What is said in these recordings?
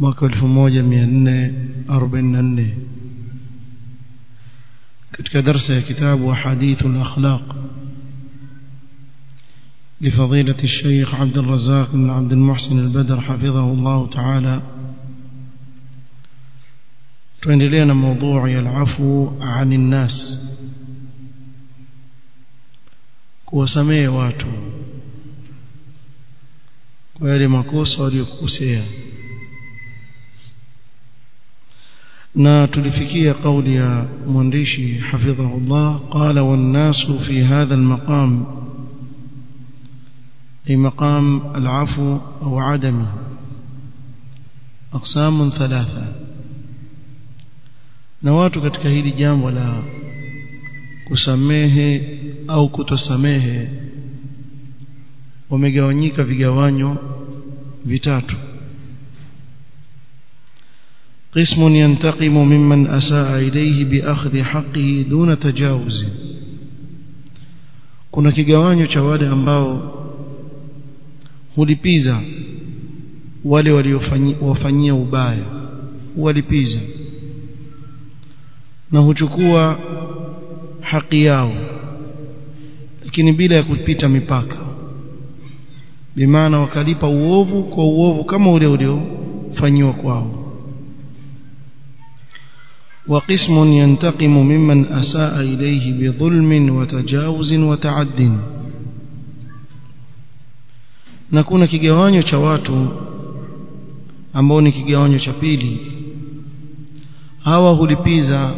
1444 katika darasa ya kitabu كتاب al-akhlaq لفضيلة الشيخ عبد الرزاق بن عبد المحسن البدر حفظه الله تعالى. تريني لينا موضوع العفو عن الناس. كوسمي واتو. ويلي ما كوسا ويلي na tulifikia kauli ya mwandishi hafidhahullah qala wannasu fi hadha almaqam ay maqam al'afu au adami. Aqsam thalatha. Na watu katika hili jambo la kusamehe au kutosamehe wamegawanyika vigawanyo vitatu قسم ينتقم ممن أساء إليه بأخذ حقه دون تجاوز kuna kigawanyo cha wale ambao hulipiza wale waliofanyia ubaya huwalipiza na huchukua haki yao lakini bila ya kupita mipaka bimaana wakalipa uovu kwa uovu kama ule uliofanyiwa kwao وقسم ينتقم ممن أساء إليه بظلم وتجاوز وتعد na kuna kigawanyo cha watu ambao ni kigawanyo cha pili hawa hulipiza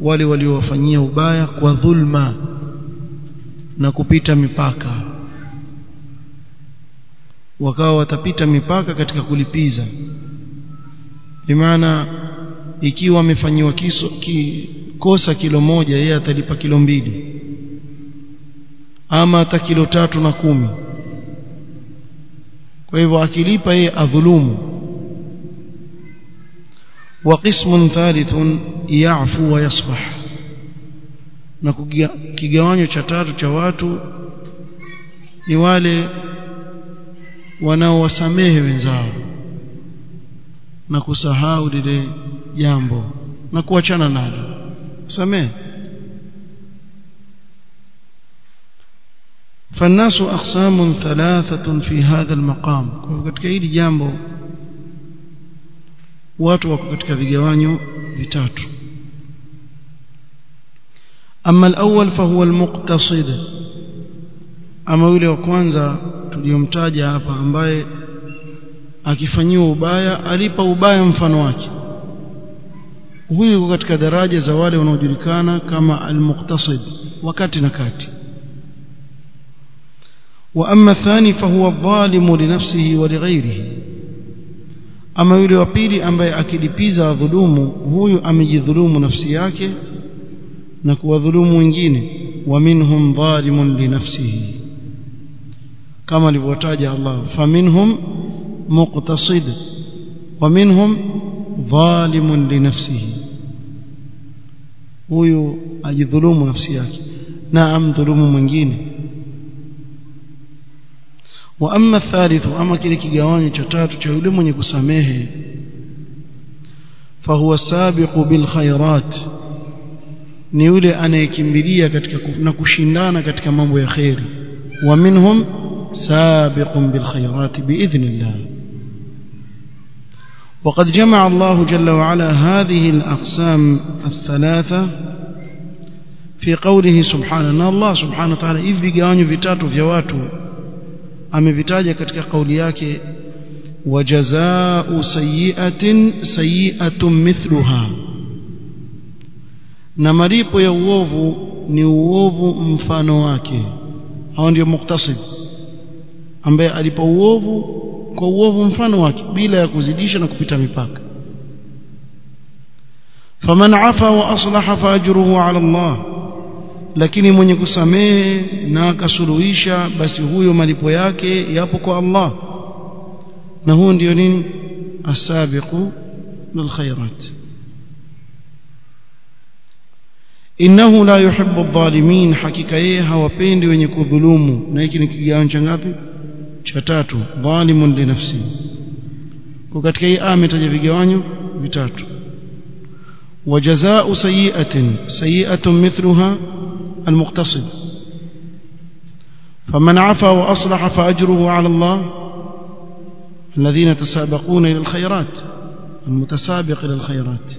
wale waliowafanyia ubaya kwa dhulma na kupita mipaka wakawa watapita mipaka katika kulipiza bimaana ikiwa amefanyiwa kiso ki, kosa kilo moja yeye atalipa kilo mbili. Ama hata kilo tatu na kumi. Kwa hivyo akilipa yeye adhulumu. Wa qismun thalithun ya'fu wa yasfah na kigawanyo cha tatu cha watu ni wale wanaowasamehe wenzao na kusahau lile jambo na kuachana nalo samehe فالناس أقسام ثلاثة في هذا المقام katika hili jambo watu wako katika vigawanyo vitatu أما الأول فهو المقتصد أما yule wa kwanza tuliyomtaja hapa ambaye akifanyiwa ubaya alipa ubaya mfano wake. Huyu yuko katika daraja za wale wanaojulikana kama al-muqtasid wakati na kati. Wa amma thani fahuwa huwa dhalimu li nafsihi wa lighairihi ama yule wa pili ambaye akilipiza dhulumu huyu amejidhulumu nafsi yake na kuwadhulumu wengine. Wa minhum dhalimun li nafsihi. Kama alivyotaja Allah faminhum مقتصد ومنهم ظالم لنفسه. هو يظلم نفسه نعم ظلم من جين واما الثالث اما كده كيغواني تشاتو تشاولي من يكسامه فهو السابق بالخيرات ni yule anayekimbilia katika na kushindana katika mambo ya kheri. Wa minhum وقد جمع الله جل وعلا هذه الأقسام الثلاثة في قوله سبحانه الله سبحانه وتعالى إذ بقانوا بتاتوا في واتوا أم بتاجة كتك قولياك وجزاء سيئة سيئة مثلها. نمريب يووف نووف مفانواك هون يوم مقتصد. أم بيقى لبووف kwa uovu mfano wake bila ya kuzidisha na kupita mipaka. Faman afa wa aslaha faajruhu ala Allah lakini mwenye kusamehe na akasuluhisha basi huyo malipo yake yapo kwa Allah. Na huo ndio nini? Asabiqu lil khairat innahu la yuhibbu adh-dhalimin hakika yeye hawapendi wenye kudhulumu. Na hiki ni kigawanyo cha ngapi cha tatu dhalimun li nafsi kwa katika hii ametaja vigawanyo vitatu وجزاء سيئة سيئة مثلها المقتصد فمن عفا وأصلح فأجره على الله الذين يتسابقون إلى الخيرات المتسابق إلى الخيرات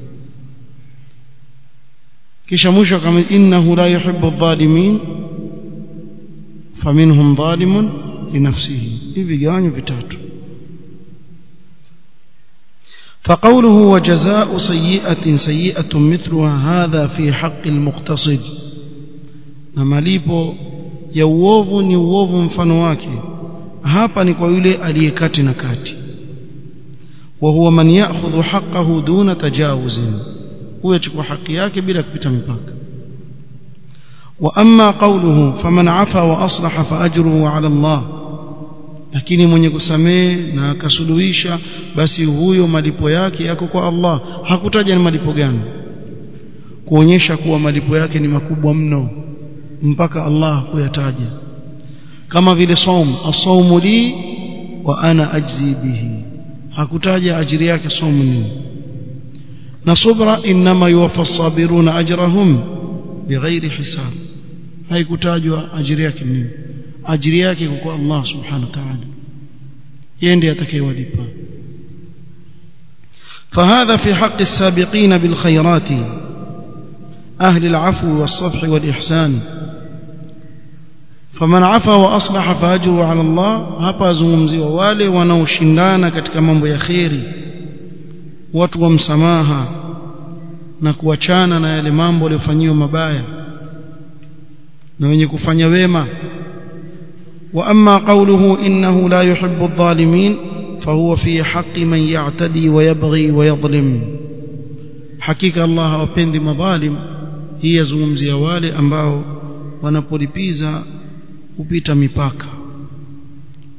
mwisho kama innahu la yuhibbu adh-dhalimin faminhum zalimun linafsihi hivi vigawanyo vitatu فقوله وجزاء سيئة سيئة مثلها هذا في حق المقتصد malipo ya uovu ni uovu mfano wake hapa ni kwa yule aliyekati na kati wa huwa man ya'khudhu haqqahu duna tajawuzin huyo achukua haki yake bila kupita mipaka wa amma qawluhu faman afa wa aslaha fa ajruhu ala Allah lakini mwenye kusamehe na akasuluhisha basi huyo malipo yake yako kwa Allah. Hakutaja ni malipo gani. Kuonyesha kuwa malipo yake ni makubwa mno mpaka Allah kuyataja. Kama vile saum as-sawmu li wa ana ajzi bihi. Hakutaja ajiri yake saumu ni. Na subra inma yuwaffa as-sabiruna ajrahum bighairi hisab. Haikutajwa ajiri yake nini ajiri yake kwa Allah subhanahu wa ta'ala yeye ndiye atakayewalipa فهذا في حق السابقين بالخيرات أهل العفو والصفح والإحسان فمن عفا وأصلح فأجره على الله hapa zungumziwa wale wanaoshindana katika mambo ya kheri watu wa msamaha na kuachana na yale mambo yaliyofanyiwa mabaya na wenye kufanya wema وأما قوله إنه لا يحب الظالمين فهو في حق من يعتدي ويبغي ويظلم. حقيقة الله أبين دي مظالم هي زوم زيوالي أمباو ونبولي بيزا وبيتا ميباكا.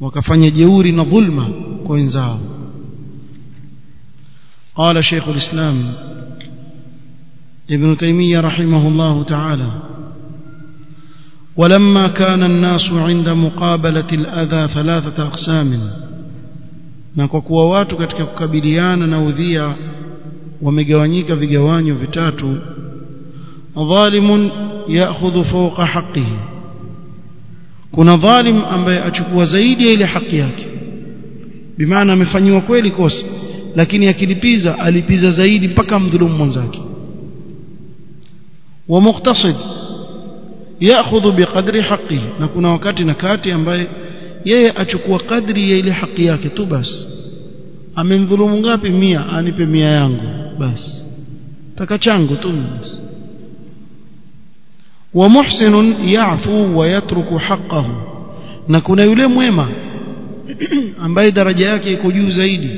وكفاني جيوري نظلمة كوينزاو. قال شيخ الإسلام ابن تيمية رحمه الله تعالى ولما كان الناس عند مقابلة الأذى ثلاثة أقسام na kwa kuwa watu katika kukabiliana na udhia wamegawanyika vigawanyo vitatu dhalimun ya'khudhu fawqa haqqihi kuna dhalim ambaye achukua zaidi ya ile haki yake bimaana amefanyiwa kweli kosa lakini akilipiza alipiza zaidi mpaka mdhulumu mwenzake wa muqtasid ya'khudhu biqadri haqqihi na kuna wakati na kati ambaye yeye achukua kadri ya ile haki yake tu basi. Amemdhulumu ngapi? Mia. Anipe mia yangu. Basi. Taka changu tu basi. Wa muhsinun ya'fu wa yatruku haqqahu. Na kuna yule mwema ambaye daraja yake iko juu zaidi.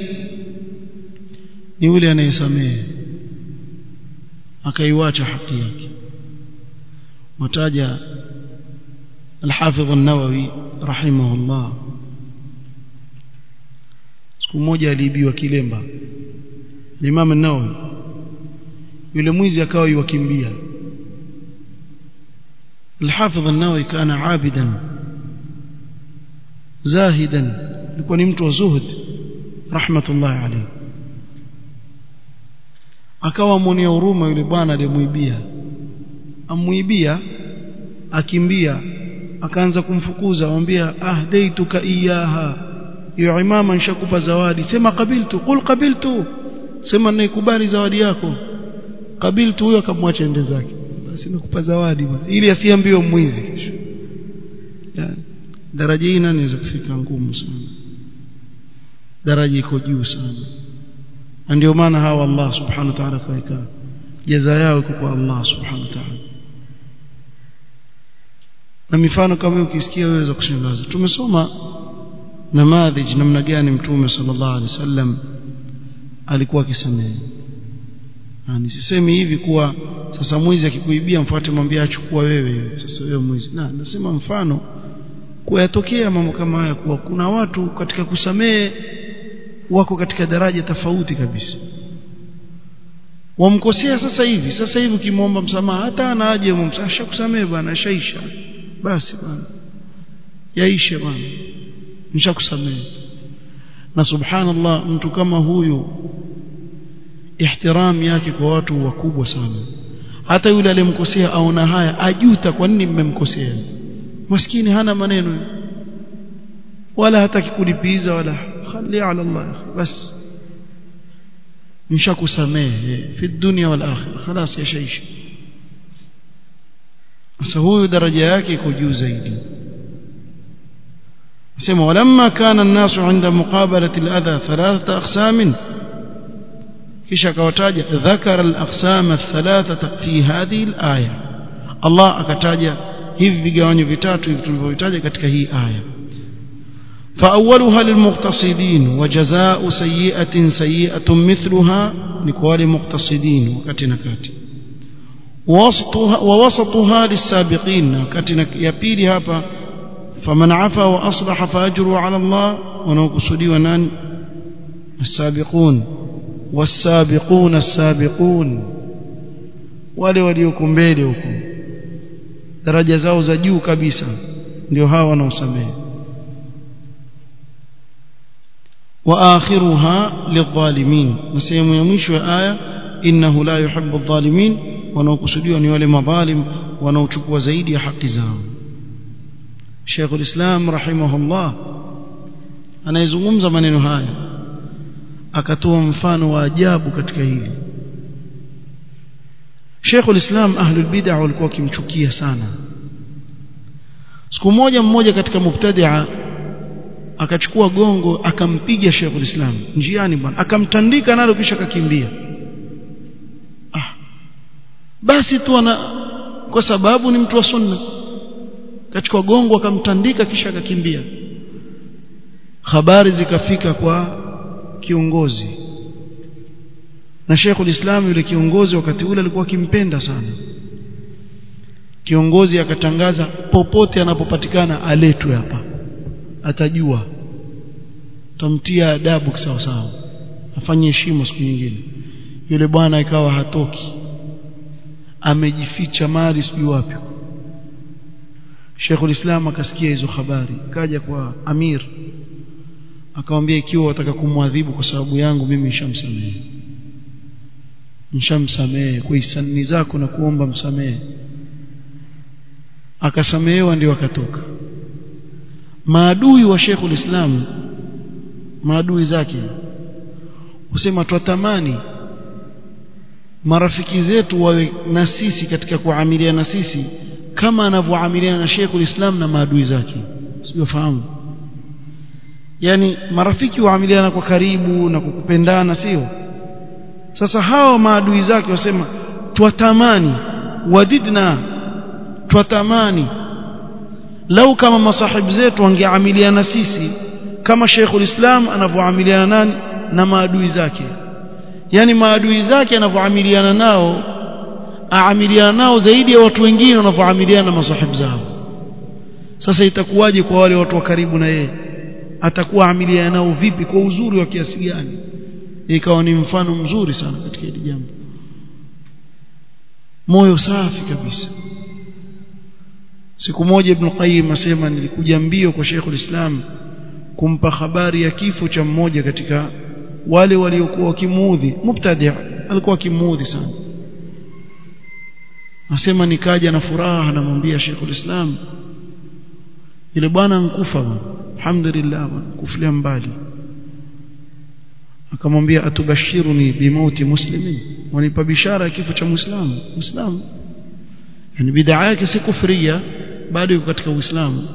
Ni yule anayesamehe. Akaiwacha haki yake mataja الحافظ النووي رحمه الله siku moja aliibiwa kilemba Imam an-Nawawi yule mwizi akawa yukimbia الحافظ النووي كان عابدا زاهدا alikuwa ni mtu wa zuhud rahmatullah alayhi akawa mwenye huruma yule bwana aliyemuibia amuibia akimbia akaanza kumfukuza amwambia ah daituka iyaha ya imama nishakupa zawadi. Sema kabiltu qul kabiltu sema naikubali zawadi yako. Kabiltu huyo akamwacha ende zake. Basi nakupa zawadi bwana. Ili asiambiwe mwizi kesho. Daraja hii nani inaweza kufika? Ngumu sana. Daraja iko juu sana. Ndio maana hawa Allah subhanahu wa ta'ala kaweka jaza yao iko kwa Allah subhanahu wa ta'ala na mifano kama hiyo ukisikia wewe kushangaza. Tumesoma namadhij namna gani mtume sallallahu alaihi wasallam alikuwa akisamehe. Nisisemi hivi kuwa sasa mwizi akikuibia mfuate mwambie achukua wewe. Sasa wewe mwizi. Na nasema mfano kuyatokea mambo kama haya kuwa kuna watu katika kusamehe wako katika daraja tofauti kabisa. Wamkosea sasa hivi. Sasa hivi ukimwomba msamaha hata anaaje umemsasha kusamehe bwana ashaisha basi bwana yaishe bwana nishakusamehe na subhanallah mtu kama huyu ihtiram yake kwa watu wakubwa sana hata yule aliyemkosea aona haya ajuta kwa nini mmemkosea maskini hana maneno wala hataki kulipiza wala khali ala Allah bas nishakusamehe fi dunya wal akhirah خلاص yashaisha sasa huyu daraja yake iko juu zaidi sema walamma kana an-nasu 'inda muqabalati al-adha thalathata aqsamin kisha akawataja dhakara al-aqsam ath-thalathata fi hadhihi al-aya Allah akataja hivi vigawanyo vitatu hivi tulivyovitaja katika hii aya فأولها للمقتصدين وجزاء سيئة سيئة مثلها لكوال مقتصدين وكتنا كاتي ووسطها, للسابقين وكتنا يبيلي هابا فمن عفا وأصلح فأجره على الله ونوكسدي ونان السابقون. والسابقون السابقون. wale walioko mbele huko daraja zao za juu kabisa ndio hawa wanaosamehe وآخرها للظالمين. نسيم يمشي آية إنه لا يحب الظالمين. Wanaokusudiwa ni wale madhalim wanaochukua zaidi ya haki zao. Sheikh ulislam rahimahullah anayezungumza maneno haya akatoa mfano wa ajabu katika hili. Sheikh ulislam ahlul bid'ah walikuwa wakimchukia sana. Siku moja mmoja katika mubtadi'a akachukua gongo akampiga Sheikh ulislam njiani bwana akamtandika nalo kisha akakimbia basi tu ana kwa sababu ni mtu wa sunna kachukua gongo akamtandika kisha akakimbia. Habari zikafika kwa kiongozi. Na Sheikh ulislam yule kiongozi wakati ule alikuwa akimpenda sana. Kiongozi akatangaza popote anapopatikana aletwe hapa. Atajua. Tamtia adabu sawa sawa afanye heshima siku nyingine. Yule bwana ikawa hatoki amejificha mali sijui wapi. Sheikhul Islam akasikia hizo habari kaja kwa Amir akamwambia ikiwa wataka kumwadhibu kwa sababu yangu mimi nishamsamehe. Nishamsamehe kwa hisani zako na kuomba msamehe. Akasamehewa ndio akatoka. Maadui wa Sheikhul Islam maadui zake usema twatamani marafiki zetu wawe na sisi katika kuamiliana na sisi kama anavyoamiliana na Sheikhul Islam na maadui zake. Sijafahamu yani marafiki waamiliana kwa karibu na kukupendana sio? Sasa hao maadui zake wasema twatamani wadidna twatamani. Lau kama masahibu zetu wangeamiliana sisi kama Sheikhul Islam anavyoamiliana nani? Na maadui zake yani maadui zake anavyoamiliana nao aamiliana nao zaidi ya watu wengine wanavyoamiliana na masahibu zao. Sasa itakuwaje kwa wale watu wa karibu na yeye? Atakuwa amiliana nao vipi kwa uzuri wa kiasi gani? Ikawa ni mfano mzuri sana katika hili jambo. Moyo safi kabisa. Siku moja ibn Qayyim asema nilikuja mbio kwa Sheikh Islam kumpa habari ya kifo cha mmoja katika wale waliokuwa wakimuudhi. Mubtadi alikuwa akimuudhi sana. Nasema nikaja na furaha namwambia Sheikh Islam ile bwana nkufa alhamdulillah kufulia mbali. Akamwambia atubashiruni bimauti muslimin. Wanipa bishara ya kifo cha muislamu. Muislamu. Yani bid'a yake si kufria bado yuko katika uislamu.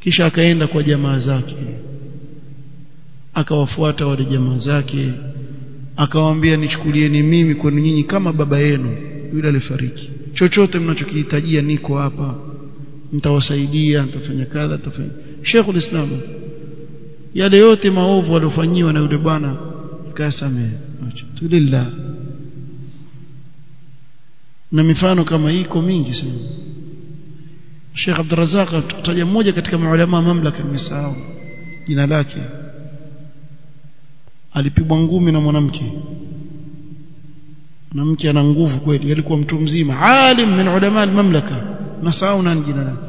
Kisha akaenda kwa jamaa zake akawafuata wale jamaa zake akawaambia nichukulieni mimi kwenu nyinyi kama baba yenu yule alifariki chochote mnachokihitajia niko hapa. Mtawasaidia nitafanya kadha mtafanya Sheikh ulislam yale yote maovu waliofanyiwa na yule bwana kasame na mifano kama iko mingi sana. Sheikh Abdurrazzaq tutaja mmoja katika maulama mamlaka nimesahau jina lake alipigwa ngumi na mwanamke. Mwanamke ana nguvu kweli alikuwa mtu mzima alim min ulama almamlaka. Nasahau nani jina lake.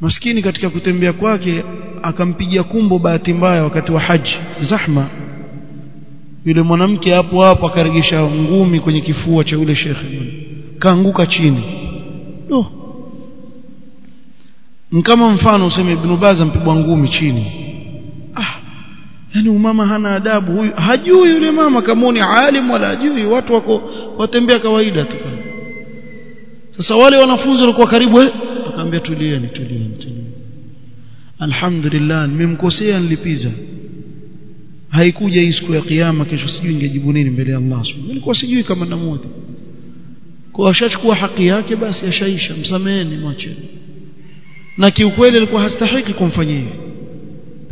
Maskini katika kutembea kwake akampigia kumbo bahati mbaya wakati wa haji zahma. Yule mwanamke hapo hapo akaregesha ngumi kwenye kifua cha yule shekhe kaanguka chini. No. kama mfano useme Ibn Baz mpigwa ngumi chini yani umama hana adabu huyu hajui yule mama kamoni alim wala hajui watu wako watembea kawaida tu sasa wale wanafunzi walikuwa karibu eh? Akamwambia tulieni tulieni tulieni. Alhamdulillah nimemkosea nilipiza. Haikuja hii siku ya kiyama kesho sijui ningejibu nini mbele ya Allah subhanahu nilikuwa sijui kama namwodi kwa ashachukua haki yake basi ashaisha msameheni mwacheni. Na kiukweli alikuwa hastahiki kumfanyia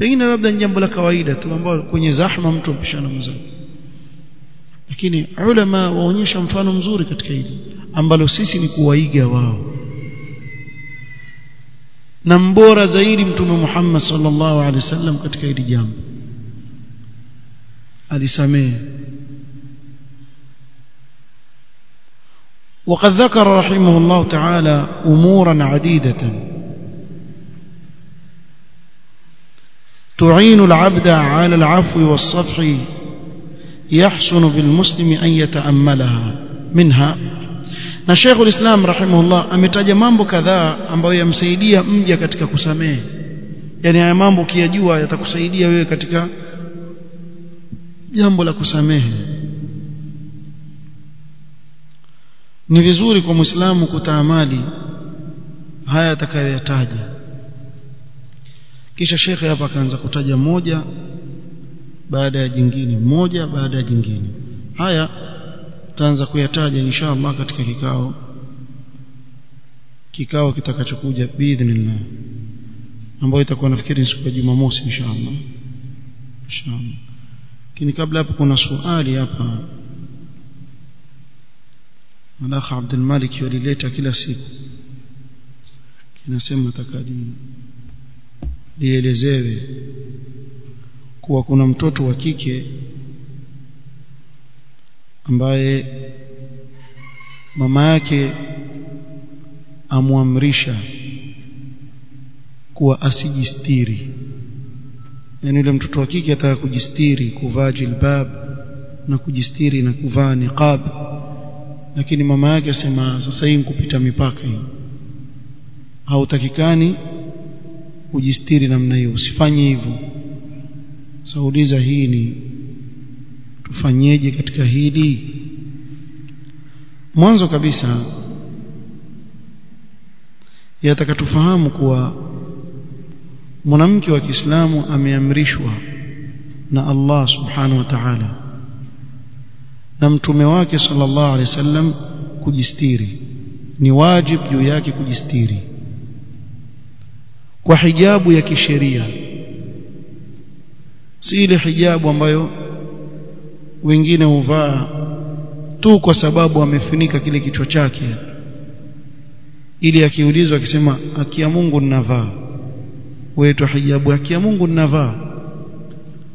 pengine labda ni jambo la kawaida tu ambalo kwenye zahma mtu mpishana mzee lakini ulama waonyesha mfano mzuri katika hili ambalo sisi ni kuwaiga wao na mbora zaidi mtume Muhammad sallallahu alaihi wasallam katika hili jambo alisamehe وقد ذكر رحمه الله تعالى أمورا عديدة تعين العبد على العفو والصفح يحسن بالمسلم أن يتأملها منها na Sheikh ulislam rahimahullah ametaja mambo kadhaa ambayo yamsaidia mja katika kusamehe yani haya mambo ukiyajua yatakusaidia wewe katika jambo la kusamehe ni vizuri kwa muislamu kutaamali haya atakayoyataja kisha shekhe hapa akaanza kutaja moja baada ya jingine moja baada ya jingine. Haya tutaanza kuyataja insha Allah katika kikao kikao kitakachokuja biidhnillah ambayo itakuwa nafikiri siku ya Jumamosi insha Allah insha Allah lakini kabla hapo kuna swali hapa. Malaka Abdul Malik yalileta kila siku. Kinasema takadi lielezewe kuwa kuna mtoto wa kike ambaye mama yake amwamrisha kuwa asijistiri. Yani yule mtoto wa kike ataka kujistiri kuvaa jilbab na kujistiri na kuvaa niqab. Lakini mama yake asema sasa hii kupita mipaka hii. Hautakikani kujistiri namna hiyo. Usifanye hivyo. Sauliza hii ni tufanyeje katika hili? Mwanzo kabisa yataka tufahamu kuwa mwanamke wa Kiislamu ameamrishwa na Allah subhanahu wa ta'ala na mtume wake sallallahu alaihi wasallam kujistiri. Ni wajib juu yake kujistiri kwa hijabu ya kisheria. Si ile hijabu ambayo wengine huvaa tu kwa sababu amefunika kile kichwa chake. Ili akiulizwa akisema akia Mungu ninavaa. Wetu hijabu akia Mungu ninavaa.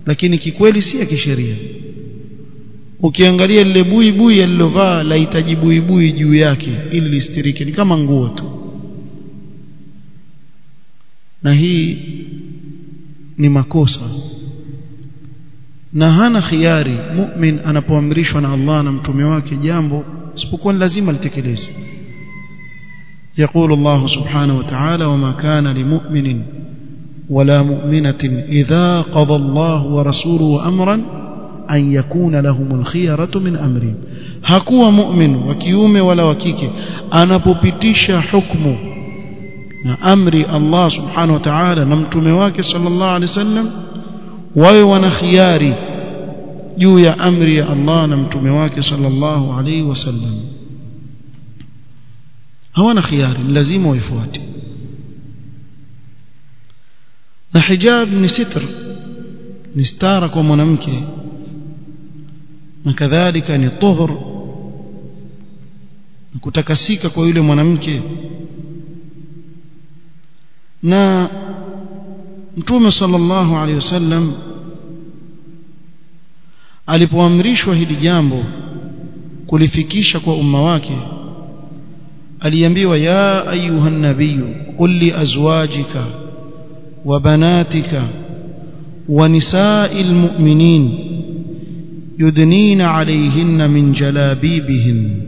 Lakini kikweli si ya kisheria. Ukiangalia lile bui bui alilovaa lahitaji bui bui juu yake ili listirike. Ni kama nguo tu na hii ni makosa na hana khiari mu'min anapoamrishwa na Allah na mtume wake jambo isipokuwa lazima litekeleze يقول الله سبحانه وتعالى وما كان لمؤمن ولا مؤمنة إذا قضى الله ورسوله أمرا أن يكون لهم الخيرة من أمرهم mu'min wa kiume wala wa kike anapopitisha hukumu na amri Allah subhanahu wa ta'ala na mtume wake sallallahu alaihi wasallam wawe wana khiari juu ya amri ya Allah na mtume wake sallallahu alaihi wasallam hawana khiari lazima waifuate. Na hijab ni sitr ni stara kwa mwanamke na kadhalika ni tuhur kutakasika kwa yule mwanamke na mtume sallallahu alaihi wasallam alipoamrishwa hili jambo kulifikisha kwa umma wake aliambiwa ya ayuha nabiyu qul li azwajika wa banatika wa nisa'il mu'minin yudnina alayhinna min jalabibihin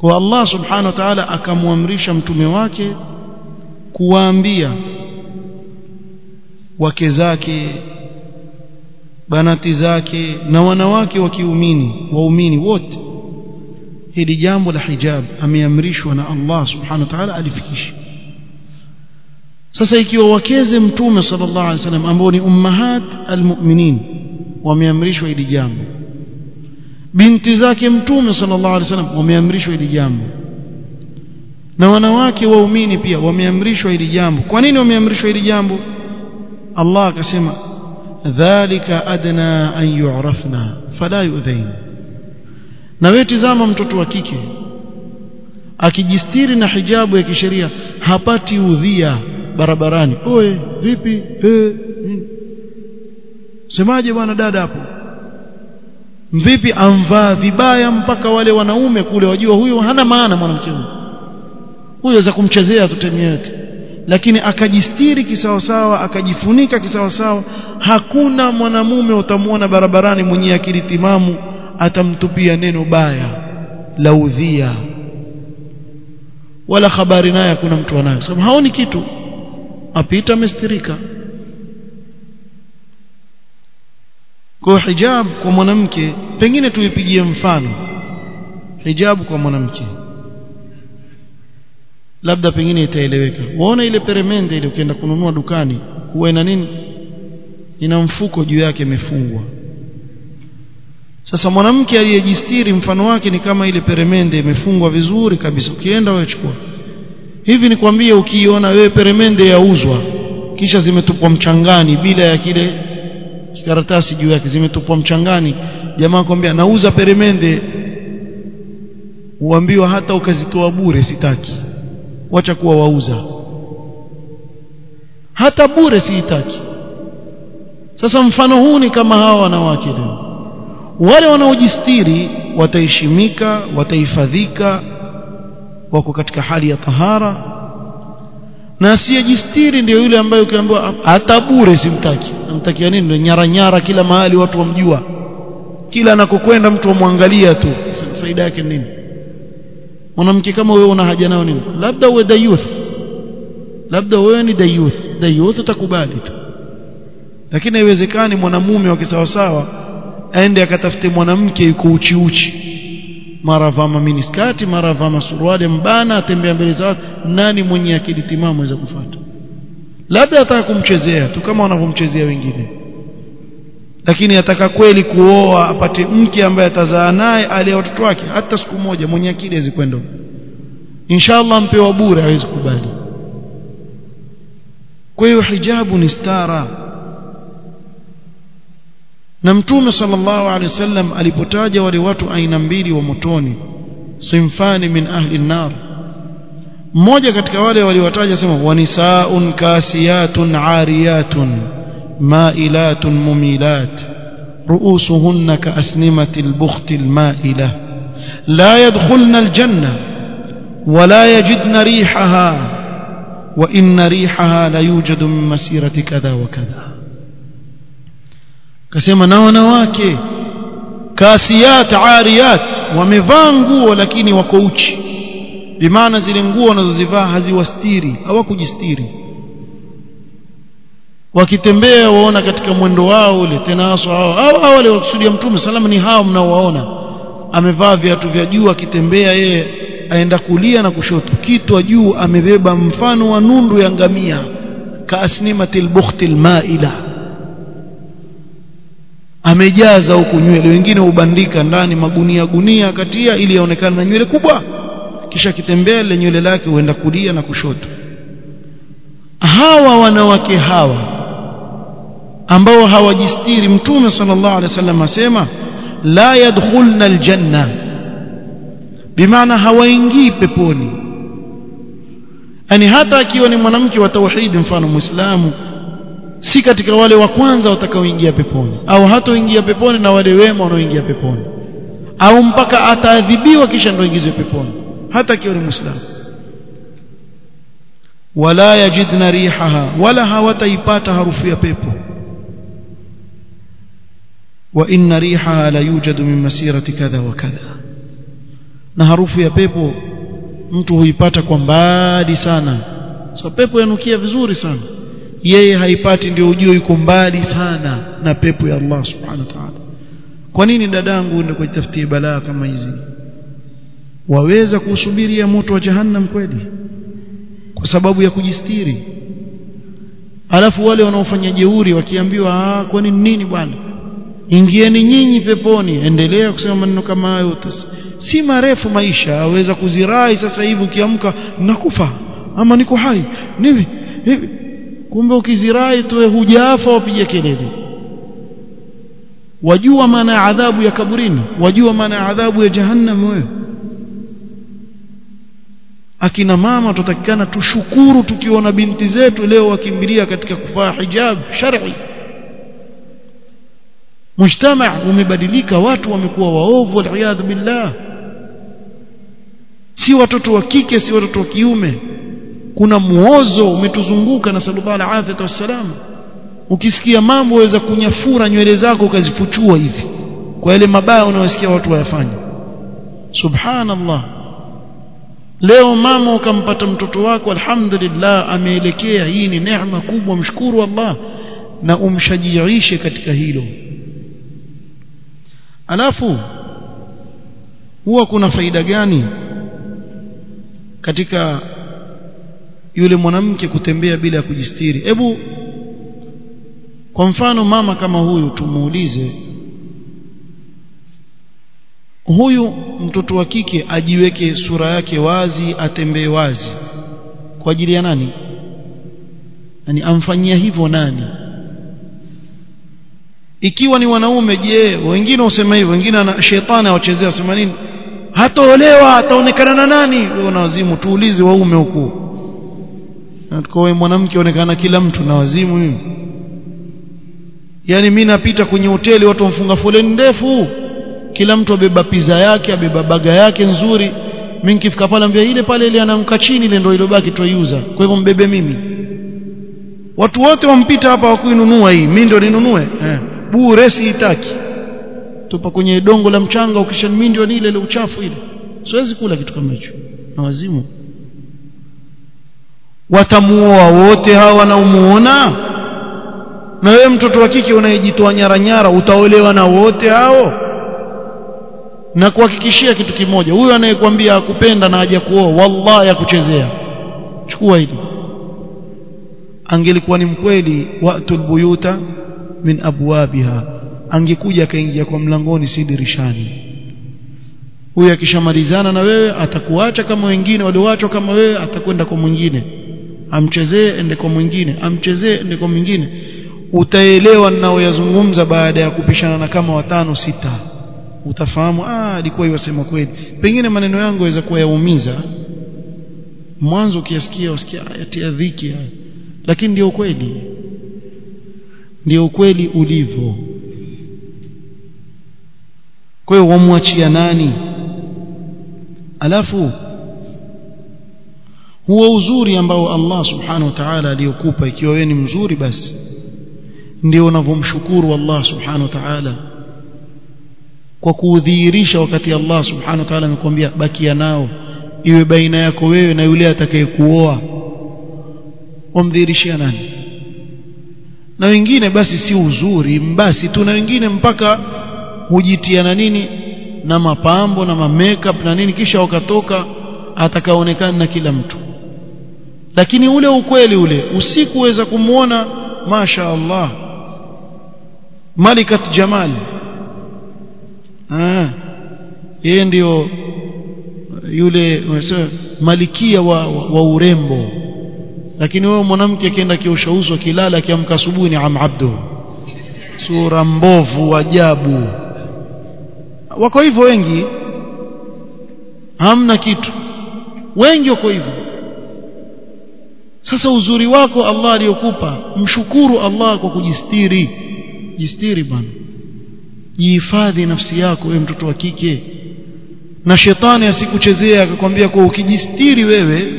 kwa Allah subhanahu wa ta'ala akamwamrisha mtume wake kuwaambia wake zake banati zake na wanawake wa kiumini waumini wote. Hili jambo la hijab ameamrishwa na Allah subhanahu wa ta'ala alifikishe. Sasa ikiwa wakeze mtume sallallahu alaihi wasallam ambao ni ummahat almu'minin wameamrishwa hili jambo binti zake mtume sallallahu alaihi wasallam wameamrishwa hili jambo. Na wanawake waumini pia wameamrishwa hili jambo. Kwa nini wameamrishwa hili jambo? Allah akasema dhalika adna an yu'rafna fala yu'dhain na wewe tizama mtoto wa kike akijistiri na hijabu ya kisheria hapati udhia barabarani. Oe vipi? Eh semaje bwana dada hapo vipi amvaa vibaya mpaka wale wanaume kule wajua huyo hana maana mwanamke huyo za kumchezea tutemie yote lakini akajistiri kisawasawa akajifunika kisawasawa hakuna mwanamume utamwona barabarani mwenye akili timamu atamtupia neno baya la udhia. Wala habari naye hakuna mtu anayo. Sababu haoni kitu. Apita amestirika kwa hijab kwa mwanamke pengine tuipigie mfano. Hijab kwa mwanamke. Labda pengine itaeleweka. Waona ile peremende ile ukienda kununua dukani huwa ina nini? Ina mfuko juu yake imefungwa. Sasa mwanamke aliyejistiri mfano wake ni kama ile peremende imefungwa vizuri kabisa. Ukienda wewe chukua. Hivi nikwambie ukiiona wewe peremende yauzwa kisha zimetupwa mchangani bila ya kile kikaratasi juu yake zimetupwa mchangani. Jamaa kwambia nauza peremende. Uambiwa hata ukazitoa bure sitaki. Wacha kuwa wauza. Hata bure siitaki. Sasa mfano huu ni kama hawa wanawake leo wale wanaojistiri wataheshimika watahifadhika wako katika hali ya tahara. Na asiyejistiri ndio yule ambaye ukiambiwa hata bure simtaki namtakia nini? Nyara nyara kila mahali watu wamjua. Kila anakokwenda mtu amwangalia tu. Faida yake nini? Mwanamke kama wewe una haja nao nini? Labda uwe dayuth labda wewe ni dayuth dayuth utakubali tu. Lakini haiwezekani mwanamume wa kisawasawa aende akatafute mwanamke yuko uchi uchi mara vama miniskati mara vama suruali mbana atembea mbele za watu. Nani mwenye akili timamu aweza kufuata labda ataka kumchezea tu kama wanavyomchezea wengine. Lakini ataka kweli kuoa apate mke ambaye atazaa naye alie watoto wake. Hata siku moja mwenye akili hawezi kwenda inshallah mpewa bure hawezi kubali. Kwa hiyo hijabu ni stara. Na mtume sallallahu alaihi wasallam alipotaja wale watu aina mbili wa motoni simfani min ahli nar mmoja katika wale waliwataja sema wanisaun kasiyatun ariyatun mailatun mumilat ruusuhunna kaasnimati lbukhti lmaila la yadkhulna aljanna wala yajidna rihaha wa ولا يجدن ريحها min masirati kadha wa kadha kasema na wanawake kasiyat ariyat wamevaa nguo lakini wako uchi bimaana zile nguo wanazozivaa haziwastiri hawakujistiri. Wakitembea waona katika mwendo wao ule tena aswa hao hao wale wakusudia mtume salama ni hao mnaowaona. Amevaa viatu vya juu akitembea yeye aenda kulia na kushoto. Kitwa juu amebeba mfano wa nundu ya ngamia kaasnimatil bukhtil maila. Amejaza huku nywele wengine hubandika ndani magunia gunia katia ili yaonekane na nywele kubwa kisha kitembea ile nywele lake huenda kulia na kushoto. Hawa wanawake hawa ambao hawajistiri mtume sallallahu alaihi wasallam asema la yadkhulna aljanna. Bimaana hawaingii peponi. Yani hata akiwa ni mwanamke wa tauhid mfano muislamu si katika wale wa kwanza watakaoingia peponi au hatoingia peponi na wale wema wanaoingia peponi au mpaka ataadhibiwa kisha ndio ingizwe peponi hata akiwa ni muislamu. Wala yajidna rihaha wala hawataipata harufu ya pepo. Wa inna rihaha la yujadu min masirati kadha wa kadha. Na harufu ya pepo mtu huipata kwa mbali sana. So pepo yanukia vizuri sana. Yeye haipati ndio ujio yuko mbali sana na pepo ya Allah subhanahu wa ta'ala. Kwa nini dadangu ndio kujitafutia balaa kama hizi waweza kusubiria moto wa jahannam kweli? Kwa sababu ya kujistiri. Alafu wale wanaofanya jeuri wakiambiwa ah kwani nini bwana? Ingieni nyinyi peponi. Endelea kusema maneno kama hayo. Si marefu maisha aweza kuzirai sasa hivi ukiamka nakufa ama niko hai. Nivi hivi kumbe ukizirai tuwe hujafa wapige kelele. Wajua maana ya adhabu ya kaburini? Wajua maana ya adhabu ya jahannam wewe akina mama tutakikana tushukuru tukiona binti zetu leo wakimbilia katika kuvaa hijab shar'i. Mujtama umebadilika watu wamekuwa waovu waliyadhu billah. Si watoto wa kike si watoto wa kiume. Kuna muozo umetuzunguka na sallallahu alaihi wasallam. Ukisikia mambo waweza kunyafura nywele zako ukazifuchua hivi. Kwa yale mabaya unayosikia watu wayafanya subhanallah leo mama ukampata mtoto wako alhamdulillah ameelekea. Hii ni neema kubwa mshukuru Allah na umshajiishe katika hilo. Alafu huwa kuna faida gani katika yule mwanamke kutembea bila ya kujistiri? Hebu kwa mfano mama kama huyu tumuulize huyu mtoto wa kike ajiweke sura yake wazi atembee wazi. Kwa ajili ya nani? Yani amfanyia hivyo nani? Ikiwa ni wanaume je wengine usema hivyo? Wengine ana shetani awachezea sema nini? Hataolewa ataonekana na nani? Wewe na wazimu tuulize waume huku. Kwa wewe mwanamke onekana kila mtu na wazimu yani mimi napita kwenye hoteli watu wamfunga foleni ndefu kila mtu abeba pizza yake abeba baga yake nzuri. Mimi nikifika pale ambia ile pale ile anamka chini ile ndio ilobaki tuiuza kwa hivyo mbebe mimi. Watu wote wampita hapa wakuinunua hii. Mimi ndio ninunue? Eh. Bure siitaki. Tupa kwenye dongo la mchanga ukisha mimi ndio nile ile uchafu ile. Siwezi kula kitu kama hicho. Na wazimu. Watamuoa wote hawa wanaomuona? Na wewe mtoto wa kike unayejitoa nyara nyara utaolewa na wote hao na kuhakikishia kitu kimoja. Huyo anayekwambia akupenda na haja kuoa wallahi akuchezea chukua hili. Angelikuwa ni mkweli wa'tul buyuta min abwabiha. Angekuja akaingia kwa mlangoni si dirishani. Huyo akishamalizana na wewe atakuacha kama wengine walioachwa kama wewe atakwenda kwa mwingine. Amchezee ende kwa mwingine. Amchezee ende kwa mwingine. Utaelewa ninaoyazungumza baada ya kupishana na kama watano sita utafahamu ah alikuwa yasema kweli. Pengine maneno yangu yaweza kuwa yaumiza mwanzo ukiyasikia usikia yatia dhiki lakini ndio kweli. Ndio kweli ulivyo. Kwa hiyo wamwachia nani? Alafu huo uzuri ambao Allah subhanahu wa ta'ala aliyokupa ikiwa wewe ni mzuri basi ndio unavyomshukuru Allah subhanahu wa ta'ala kwa kuudhihirisha wakati Allah subhanahu wa ta'ala amekwambia bakia nao. Iwe baina yako wewe na yule atakayekuoa. Wamdhihirishia nani? Na wengine basi si uzuri basi tu na wengine mpaka hujitia na nini? Na mapambo na makeup na nini kisha wakatoka atakaonekana na kila mtu. Lakini ule ukweli ule usikuweza kumwona masha Allah. Malikat jamal. ah yeye ndio yule malikia wa, wa, wa urembo. Lakini wewe mwanamke akienda kiushauzo kilala akiamka asubuhi ni am abdu. Sura mbovu ajabu. Wako hivyo wengi. Hamna kitu. Wengi wako hivyo. Sasa uzuri wako Allah aliyokupa mshukuru Allah kwa kujistiri. Jistiri bwana jihifadhi nafsi yako wewe mtoto wa kike. Na shetani asikuchezea akakwambia kwa ukijistiri wewe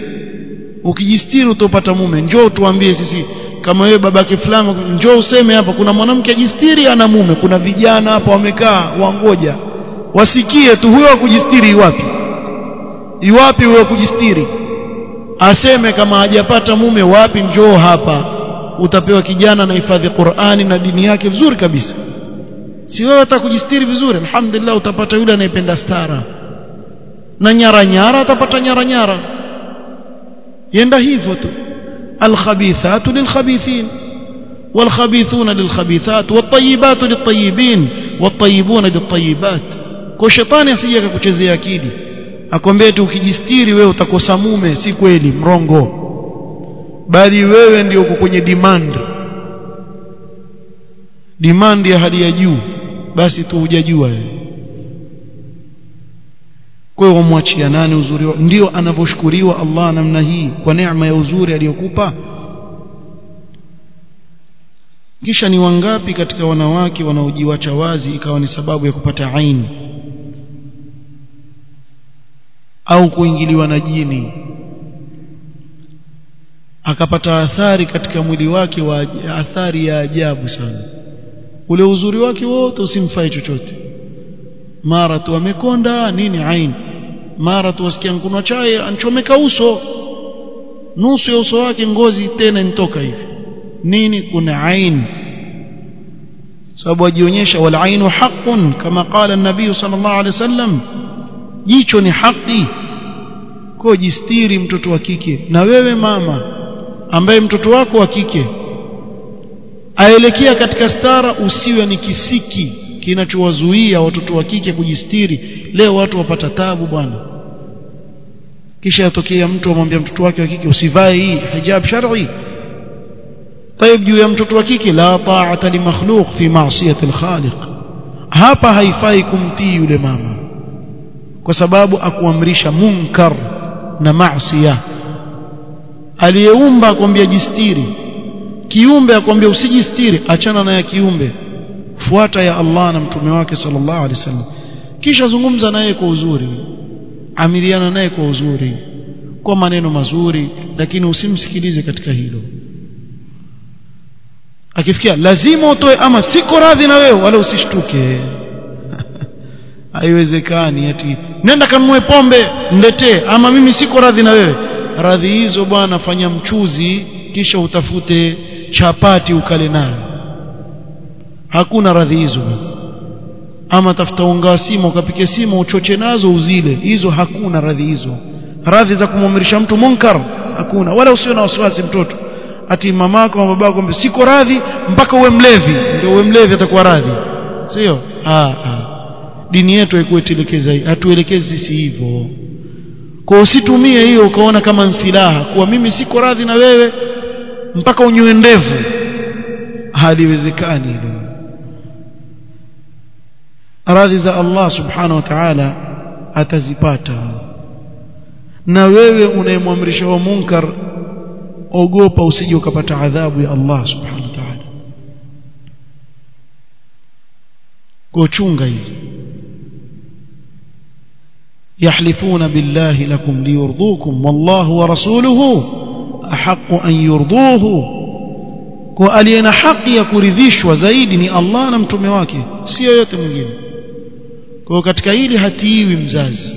ukijistiri utopata mume. Njoo tuambie sisi kama wewe babake fulani njoo useme hapa kuna mwanamke ajistiri ana mume. Kuna vijana hapa wamekaa wangoja. Wasikie tu huyo kujistiri wapi iwapi huyo kujistiri? Aseme kama hajapata mume wapi? Njoo hapa. Utapewa kijana na hifadhi Qur'ani na dini yake vizuri kabisa si wewe utakujistiri vizuri alhamdulillah utapata yule anayependa stara na nyara nyara atapata nyara nyara yenda hivyo tu الخبيثات للخبيثين والخبيثون للخبيثات والطيبات للطيبين والطيبون للطيبات kwa shetani asije akakuchezea akili akwambie tu ukijistiri wewe utakosa mume si kweli mrongo bali wewe ndio uko kwenye demand demand ya hali ya juu basi tu hujajua. Wewe kwa hiyo umwachia nani uzuri wa ndio anavyoshukuriwa Allah namna hii kwa neema ya uzuri aliyokupa? Kisha ni wangapi katika wanawake wanaojiwacha wazi ikawa ni sababu ya kupata aini? Au kuingiliwa na jini? Akapata athari katika mwili wake wa athari ya ajabu sana ule uzuri wake wote usimfai chochote. Mara tu amekonda nini aini. Mara tu wasikia mkunywa chaye anchomeka uso. Nusu ya uso wake ngozi tena intoka hivi. Nini kuna aini? Sababu ajionyesha wal ainu haqqun kama qala an-nabiy sallallahu alaihi wasallam. Jicho ni haki kwa jistiri mtoto wa kike. Na wewe mama ambaye mtoto wako wa kike aelekea katika stara usiwe ni kisiki kinachowazuia watoto wa kike kujistiri leo watu wapata tabu bwana kisha yatokea mtu amwambia mtoto wake wa kike usivae hii hijab shar'i طيب juu ya mtoto wa kike la ta'ata li makhluq fi ma'siyati al-khaliq hapa haifai kumtii yule mama kwa sababu akuamrisha munkar na maasiya aliyeumba akwambia jistiri kiumbe akwambia usijistiri achana na ya kiumbe. Fuata ya Allah na mtume wake sallallahu alaihi wasallam. Kisha zungumza naye kwa uzuri amiliana naye kwa uzuri kwa maneno mazuri lakini usimsikilize katika hilo. Akifikia lazima utoe ama siko radhi na wewe wala usishtuke. Haiwezekani ati nenda kanunue pombe niletee ama mimi siko radhi na wewe. Radhi hizo bwana fanya mchuzi kisha utafute chapati ukale nayo. Hakuna radhi hizo. Ama tafuta unga sima ukapike simo uchoche nazo uzile. Hizo hakuna radhi hizo. Radhi za kumwamrisha mtu munkar hakuna. Wala usio na wasiwasi mtoto. Ati mamako au babako kwamba siko radhi mpaka uwe mlevi. Ndio uwe mlevi atakuwa radhi. Sio? Ah ah dini yetu haikuelekeza hatuelekezi sisi hivyo. Kwa usitumie hiyo ukaona kama silaha. Kuwa mimi siko radhi na wewe mpaka unyoe ndevu haliwezekani hilo radhi za Allah subhanahu wa ta'ala atazipata na wewe unayemwamrisha wa munkar ogopa usije ukapata adhabu ya Allah subhanahu wa ta'ala kuchunga hivi يحلفون بالله لكم ليرضوكم والله ورسوله ahaqu an yurdhuhu kwa aliye na haki ya kuridhishwa zaidi ni Allah na mtume wake si yoyote mwingine. Kwa katika hili hatiiwi mzazi.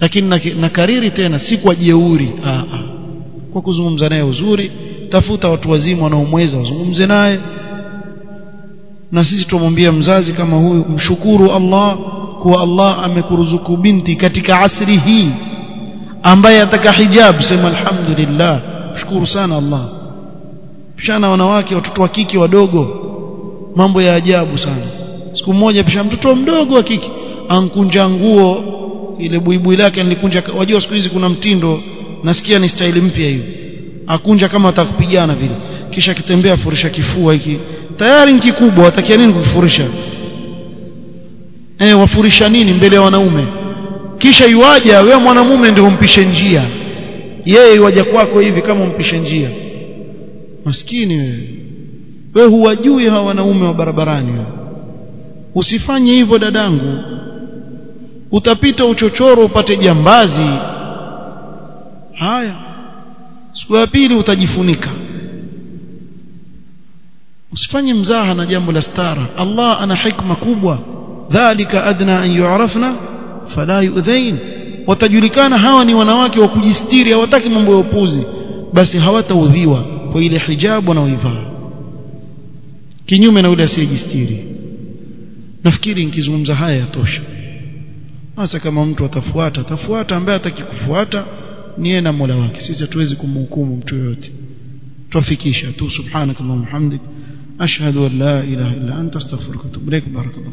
Lakini nakariri tena si kwa jeuri. Aa, kwa kuzungumza naye uzuri tafuta watu wazimu wanaomweza wazungumze naye. Na sisi tumwambia mzazi kama huyu mshukuru Allah kuwa Allah amekuruzuku binti katika asri hii ambaye ataka hijab sema alhamdulillah shukuru sana Allah. Pishana wanawake watoto wa kike wadogo mambo ya ajabu sana. Siku moja pisha mtoto mdogo wa kike ankunja nguo ile buibui lake nilikunja wajua siku hizi kuna mtindo nasikia ni staili mpya hiyo. Akunja kama atakupigana vile. Kisha kitembea furisha kifua hiki. Tayari ni kikubwa watakia nini kukifurisha eh wafurisha nini mbele ya wanaume kisha iwaja wewe mwanamume ndio umpishe njia. Yeye iwaja kwako hivi kama umpishe njia. Maskini wewe. Wewe huwajui hawa wanaume wa barabarani usifanye hivyo dadangu. Utapita uchochoro upate jambazi. Haya. Siku ya pili utajifunika. Usifanye mzaha na jambo la stara. Allah ana hikma kubwa. Dhalika adna an yu'rafna fala yu'dhain watajulikana hawa ni wanawake wa kujistiri hawataki mambo ya upuzi. Basi hawataudhiwa kwa ile hijabu wanaoivaa. Kinyume na yule asiyejistiri. Nafikiri nikizungumza haya yatosha. Hasa kama mtu atafuata atafuata ambaye atakikufuata ni yeye na Mola wake. Sisi hatuwezi kumhukumu mtu yoyote. Twafikisha tu subhanakallahumma hamdik ashhadu an la ilaha illa anta astaghfiruka wa atubu ilaik barakallahu